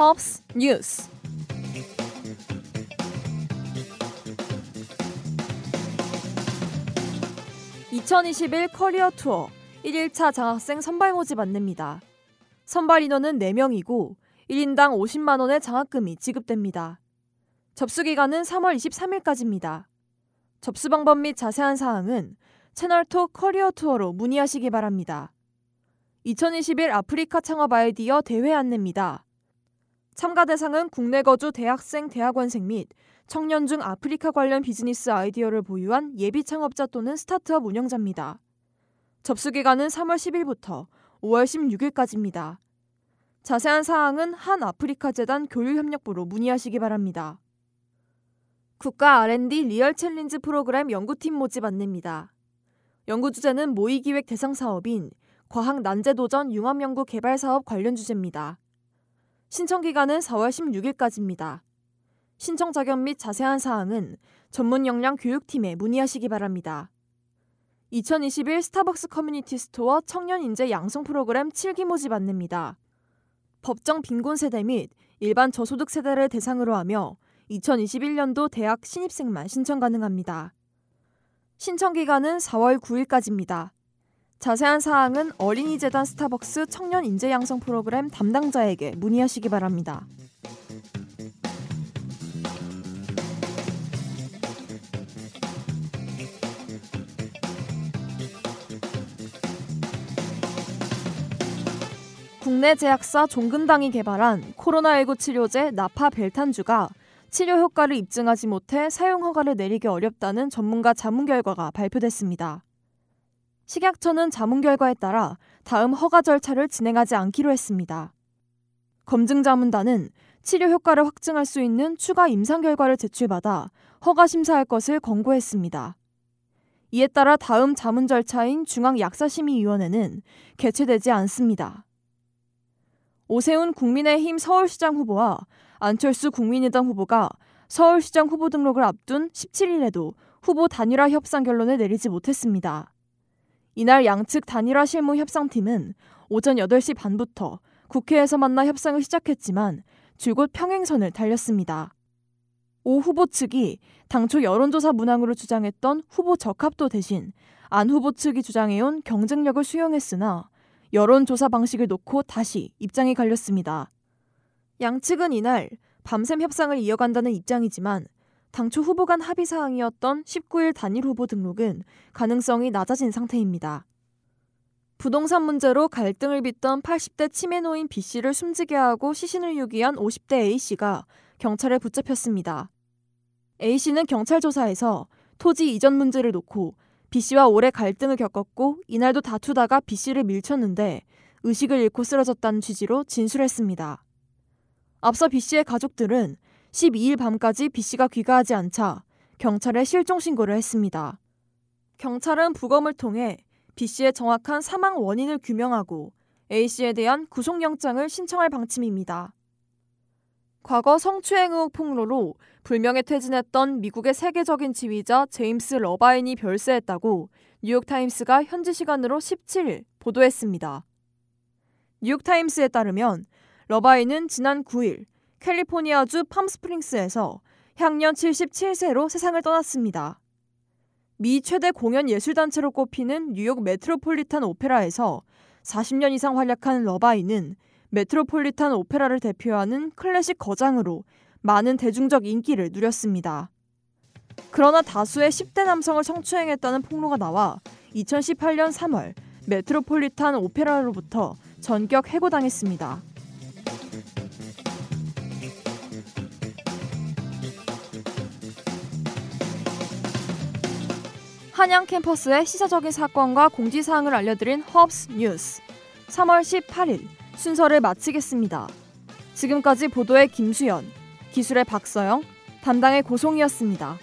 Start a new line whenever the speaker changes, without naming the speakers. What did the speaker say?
헙스 뉴스. 2021 커리어 투어 1일차 장학생 선발 모집 안내입니다. 선발 인원은 4명이고 1인당 50만 원의 장학금이 지급됩니다. 접수 기간은 3월 23일까지입니다. 접수 방법 및 자세한 사항은 채널톡 커리어 투어로 문의하시기 바랍니다. 2021 아프리카 창업 아이디어 대회 안내입니다. 참가 대상은 국내 거주 대학생, 대학원생 및 청년 중 아프리카 관련 비즈니스 아이디어를 보유한 예비 창업자 또는 스타트업 운영자입니다. 접수 기간은 3월 10일부터 5월 16일까지입니다. 자세한 사항은 한 아프리카 재단 교육협력부로 문의하시기 바랍니다. 국가 R&D real challenge 프로그램 연구팀 모집 안내입니다. 연구 주제는 모의 기획 대상 사업인 과학 난제 도전 융합 연구 개발 사업 관련 주제입니다. 신청 기간은 4월 16일까지입니다. 신청 자격 및 자세한 사항은 전문 역량 교육팀에 문의하시기 바랍니다. 2021 스타벅스 커뮤니티 스토어 청년 인재 양성 프로그램 7기 모집 안내입니다. 법정 빈곤 세대 및 일반 저소득 세대를 대상으로 하며 2021년도 대학 신입생만 신청 가능합니다. 신청 기간은 4월 9일까지입니다. 자세한 사항은 어린이재단 스타벅스 청년 인재 양성 프로그램 담당자에게 문의하시기 바랍니다. 국내 제약사 종근당이 개발한 코로나19 치료제 나파벨탄주가 치료 효과를 입증하지 못해 사용 허가를 내리기 어렵다는 전문가 자문 결과가 발표됐습니다. 식약처는 자문 결과에 따라 다음 허가 절차를 진행하지 않기로 했습니다. 검증 자문단은 치료 효과를 확증할 수 있는 추가 임상 결과를 제출받아 허가 심사할 것을 권고했습니다. 이에 따라 다음 자문 절차인 중앙약사심의위원회는 개최되지 않습니다. 오세훈 국민의힘 서울시장 후보와 안철수 국민의당 후보가 서울시장 후보 등록을 앞둔 17일에도 후보 단일화 협상 결론을 내리지 못했습니다. 이날 양측 단일화 실무 협상팀은 오전 8시 반부터 국회에서 만나 협상을 시작했지만 줄곧 평행선을 달렸습니다. 오 후보 측이 당초 여론조사 문항으로 주장했던 후보 적합도 대신 안 후보 측이 주장해온 경쟁력을 수용했으나 여론조사 방식을 놓고 다시 입장이 갈렸습니다. 양측은 이날 밤샘 협상을 이어간다는 입장이지만 당초 후보 간 합의 사항이었던 19일 단일 후보 등록은 가능성이 낮아진 상태입니다. 부동산 문제로 갈등을 빚던 80대 치매노인 B씨를 숨지게 하고 시신을 유기한 50대 A씨가 경찰에 붙잡혔습니다. A씨는 경찰 조사에서 토지 이전 문제를 놓고 B씨와 오래 갈등을 겪었고 이날도 다투다가 B씨를 밀쳤는데 의식을 잃고 쓰러졌다는 취지로 진술했습니다. 앞서 B씨의 가족들은 12일 밤까지 B씨가 귀가하지 않자 경찰에 실종 신고를 했습니다. 경찰은 부검을 통해 B씨의 정확한 사망 원인을 규명하고 A씨에 대한 구속영장을 신청할 방침입니다. 과거 성추행 의혹 폭로로 불명예 퇴진했던 미국의 세계적인 지휘자 제임스 러바인이 별세했다고 뉴욕타임스가 현지 시간으로 17일 보도했습니다. 뉴욕타임스에 따르면 러바인은 지난 9일 캘리포니아주 팜스프링스에서 향년 77세로 세상을 떠났습니다. 미 최대 공연 예술단체로 꼽히는 뉴욕 메트로폴리탄 오페라에서 40년 이상 활약한 러바인은 메트로폴리탄 오페라를 대표하는 클래식 거장으로 많은 대중적 인기를 누렸습니다. 그러나 다수의 10대 남성을 성추행했다는 폭로가 나와 2018년 3월 메트로폴리탄 오페라로부터 전격 해고당했습니다. 한양 캠퍼스의 시사적인 사건과 공지사항을 알려드린 헙스 뉴스 3월 18일 순서를 마치겠습니다. 지금까지 보도의 김수연, 기술의 박서영, 담당의 고송이었습니다.